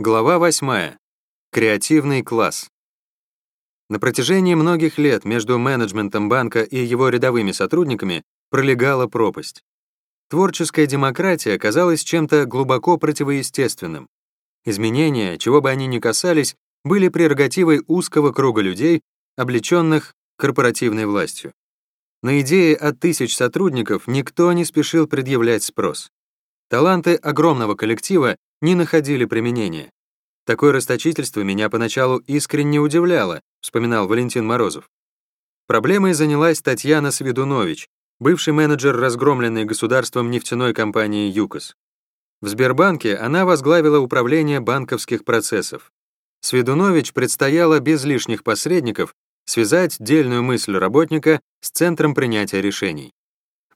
Глава 8. Креативный класс. На протяжении многих лет между менеджментом банка и его рядовыми сотрудниками пролегала пропасть. Творческая демократия казалась чем-то глубоко противоестественным. Изменения, чего бы они ни касались, были прерогативой узкого круга людей, облеченных корпоративной властью. На идеи от тысяч сотрудников никто не спешил предъявлять спрос. Таланты огромного коллектива не находили применения. Такое расточительство меня поначалу искренне удивляло, вспоминал Валентин Морозов. Проблемой занялась Татьяна Сведунович, бывший менеджер разгромленной государством нефтяной компании «ЮКОС». В Сбербанке она возглавила управление банковских процессов. Сведунович предстояло без лишних посредников связать дельную мысль работника с центром принятия решений.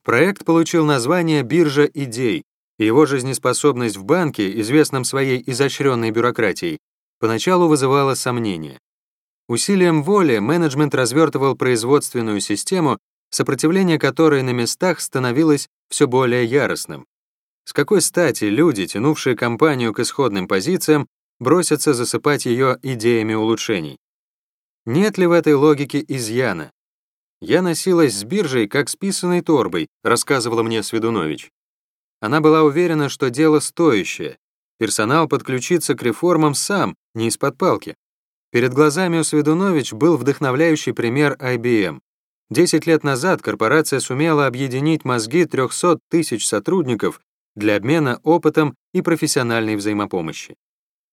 Проект получил название «Биржа идей», его жизнеспособность в банке, известном своей изощренной бюрократией, поначалу вызывала сомнения. Усилием воли менеджмент развертывал производственную систему, сопротивление которой на местах становилось все более яростным. С какой стати люди, тянувшие компанию к исходным позициям, бросятся засыпать ее идеями улучшений? Нет ли в этой логике изъяна? Я носилась с биржей, как с писаной торбой, рассказывала мне Сведунович. Она была уверена, что дело стоящее. Персонал подключится к реформам сам, не из-под палки. Перед глазами у Сведунович был вдохновляющий пример IBM. Десять лет назад корпорация сумела объединить мозги 300 тысяч сотрудников для обмена опытом и профессиональной взаимопомощи.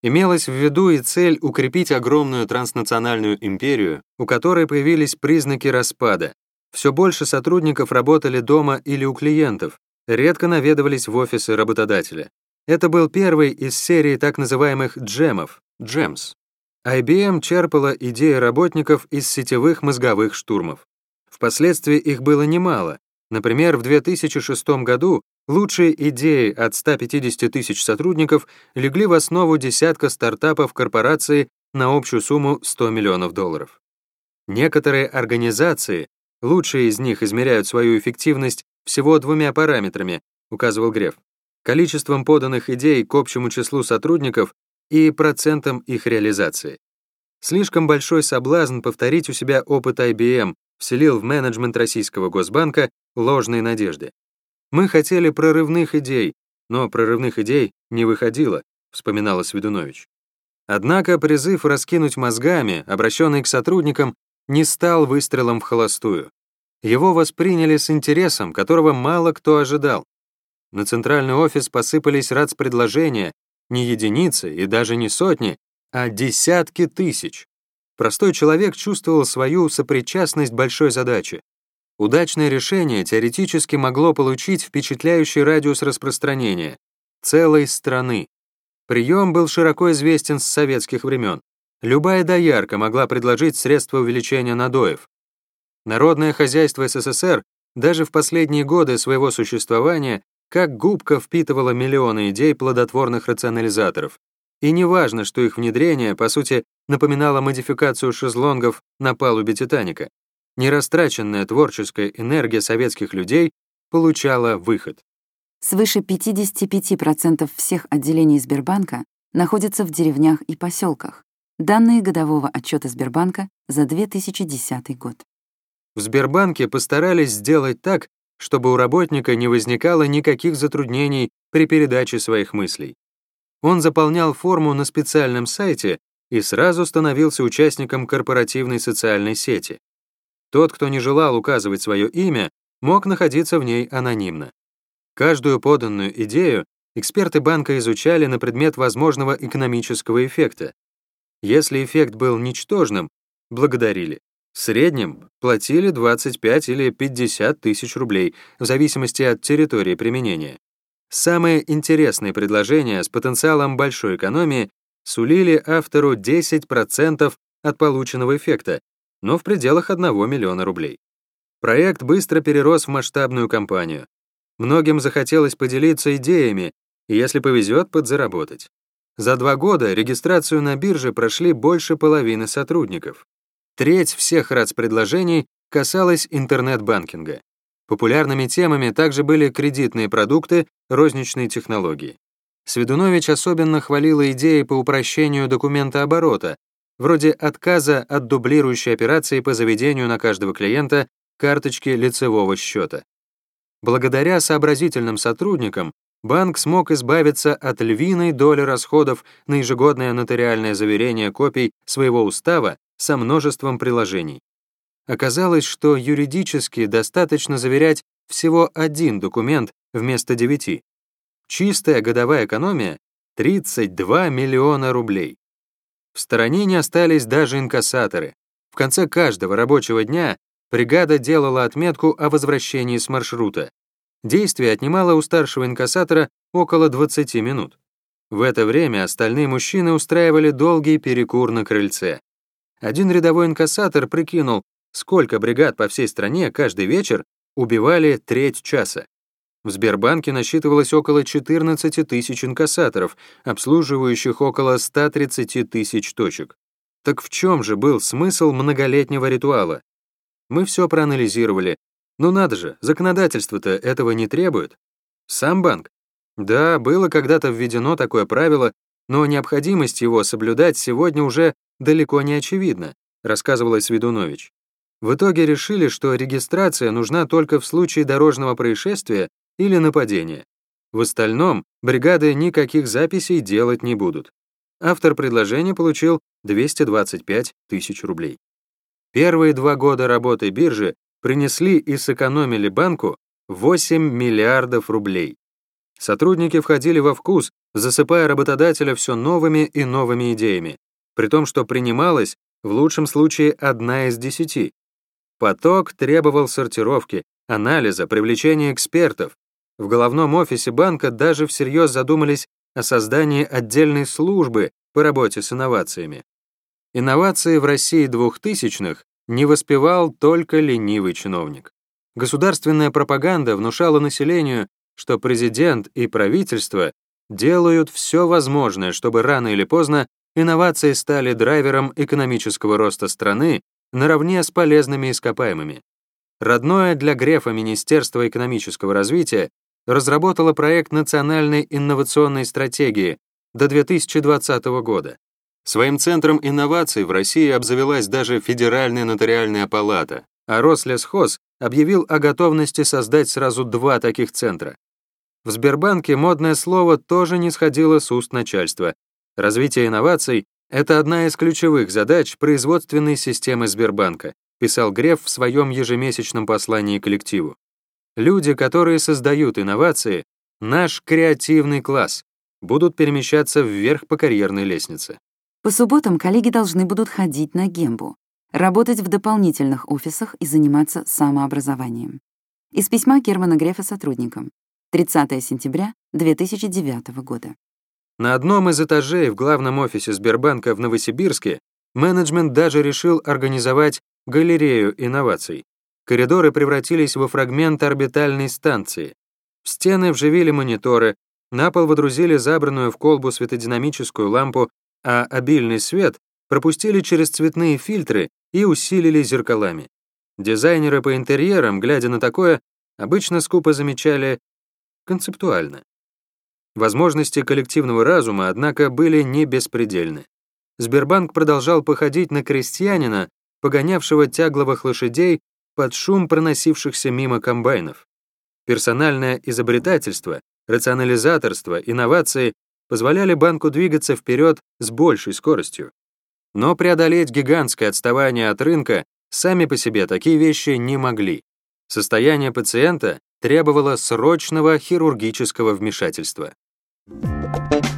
Имелась в виду и цель укрепить огромную транснациональную империю, у которой появились признаки распада. Все больше сотрудников работали дома или у клиентов, редко наведывались в офисы работодателя. Это был первый из серии так называемых джемов, джемс. IBM черпала идеи работников из сетевых мозговых штурмов. Впоследствии их было немало. Например, в 2006 году лучшие идеи от 150 тысяч сотрудников легли в основу десятка стартапов корпорации на общую сумму 100 миллионов долларов. Некоторые организации, лучшие из них измеряют свою эффективность всего двумя параметрами, указывал Греф. Количеством поданных идей к общему числу сотрудников и процентом их реализации. Слишком большой соблазн повторить у себя опыт IBM вселил в менеджмент российского Госбанка ложные надежды. Мы хотели прорывных идей, но прорывных идей не выходило, вспоминала Сведунович. Однако призыв раскинуть мозгами, обращенный к сотрудникам, не стал выстрелом в холостую. Его восприняли с интересом, которого мало кто ожидал. На центральный офис посыпались РАЦ-предложения, не единицы и даже не сотни, а десятки тысяч. Простой человек чувствовал свою сопричастность большой задаче. Удачное решение теоретически могло получить впечатляющий радиус распространения целой страны. Прием был широко известен с советских времен. Любая доярка могла предложить средства увеличения надоев. Народное хозяйство СССР даже в последние годы своего существования как губка впитывало миллионы идей плодотворных рационализаторов. И неважно, что их внедрение, по сути, напоминало модификацию шезлонгов на палубе «Титаника». Нерастраченная творческая энергия советских людей получала выход. Свыше 55% всех отделений Сбербанка находятся в деревнях и поселках. Данные годового отчета Сбербанка за 2010 год. В Сбербанке постарались сделать так, чтобы у работника не возникало никаких затруднений при передаче своих мыслей. Он заполнял форму на специальном сайте и сразу становился участником корпоративной социальной сети. Тот, кто не желал указывать свое имя, мог находиться в ней анонимно. Каждую поданную идею эксперты банка изучали на предмет возможного экономического эффекта. Если эффект был ничтожным, благодарили. В среднем платили 25 или 50 тысяч рублей, в зависимости от территории применения. Самые интересные предложения с потенциалом большой экономии сулили автору 10% от полученного эффекта, но в пределах 1 миллиона рублей. Проект быстро перерос в масштабную кампанию. Многим захотелось поделиться идеями и, если повезет, подзаработать. За два года регистрацию на бирже прошли больше половины сотрудников. Треть всех РАЦ-предложений касалась интернет-банкинга. Популярными темами также были кредитные продукты, розничные технологии. Сведунович особенно хвалила идеи по упрощению документа оборота, вроде отказа от дублирующей операции по заведению на каждого клиента карточки лицевого счета. Благодаря сообразительным сотрудникам банк смог избавиться от львиной доли расходов на ежегодное нотариальное заверение копий своего устава со множеством приложений. Оказалось, что юридически достаточно заверять всего один документ вместо девяти. Чистая годовая экономия — 32 миллиона рублей. В стороне не остались даже инкассаторы. В конце каждого рабочего дня бригада делала отметку о возвращении с маршрута. Действие отнимало у старшего инкассатора около 20 минут. В это время остальные мужчины устраивали долгий перекур на крыльце. Один рядовой инкассатор прикинул, сколько бригад по всей стране каждый вечер убивали треть часа. В Сбербанке насчитывалось около 14 тысяч инкассаторов, обслуживающих около 130 тысяч точек. Так в чем же был смысл многолетнего ритуала? Мы все проанализировали. Ну надо же, законодательство-то этого не требует. Сам банк? Да, было когда-то введено такое правило, но необходимость его соблюдать сегодня уже далеко не очевидна, рассказывала Сведунович. В итоге решили, что регистрация нужна только в случае дорожного происшествия или нападения. В остальном бригады никаких записей делать не будут. Автор предложения получил 225 тысяч рублей. Первые два года работы биржи принесли и сэкономили банку 8 миллиардов рублей. Сотрудники входили во вкус, засыпая работодателя все новыми и новыми идеями, при том, что принималась в лучшем случае одна из десяти. Поток требовал сортировки, анализа, привлечения экспертов, в головном офисе банка даже всерьез задумались о создании отдельной службы по работе с инновациями. Инновации в России двухтысячных не воспевал только ленивый чиновник. Государственная пропаганда внушала населению, что президент и правительство делают все возможное, чтобы рано или поздно инновации стали драйвером экономического роста страны наравне с полезными ископаемыми. Родное для Грефа Министерство экономического развития разработала проект национальной инновационной стратегии до 2020 года. Своим центром инноваций в России обзавелась даже Федеральная нотариальная палата, а Рослесхоз объявил о готовности создать сразу два таких центра. В Сбербанке модное слово тоже не сходило с уст начальства. Развитие инноваций — это одна из ключевых задач производственной системы Сбербанка, писал Греф в своем ежемесячном послании коллективу. Люди, которые создают инновации, наш креативный класс, будут перемещаться вверх по карьерной лестнице. По субботам коллеги должны будут ходить на гембу, работать в дополнительных офисах и заниматься самообразованием. Из письма Германа Грефа сотрудникам. 30 сентября 2009 года. На одном из этажей в главном офисе Сбербанка в Новосибирске менеджмент даже решил организовать галерею инноваций. Коридоры превратились во фрагмент орбитальной станции. В стены вживили мониторы, на пол водрузили забранную в колбу светодинамическую лампу, а обильный свет пропустили через цветные фильтры и усилили зеркалами. Дизайнеры по интерьерам, глядя на такое, обычно скупо замечали концептуально. Возможности коллективного разума, однако, были не беспредельны. Сбербанк продолжал походить на крестьянина, погонявшего тягловых лошадей под шум проносившихся мимо комбайнов. Персональное изобретательство, рационализаторство, инновации позволяли банку двигаться вперед с большей скоростью. Но преодолеть гигантское отставание от рынка сами по себе такие вещи не могли. Состояние пациента требовало срочного хирургического вмешательства. Thank you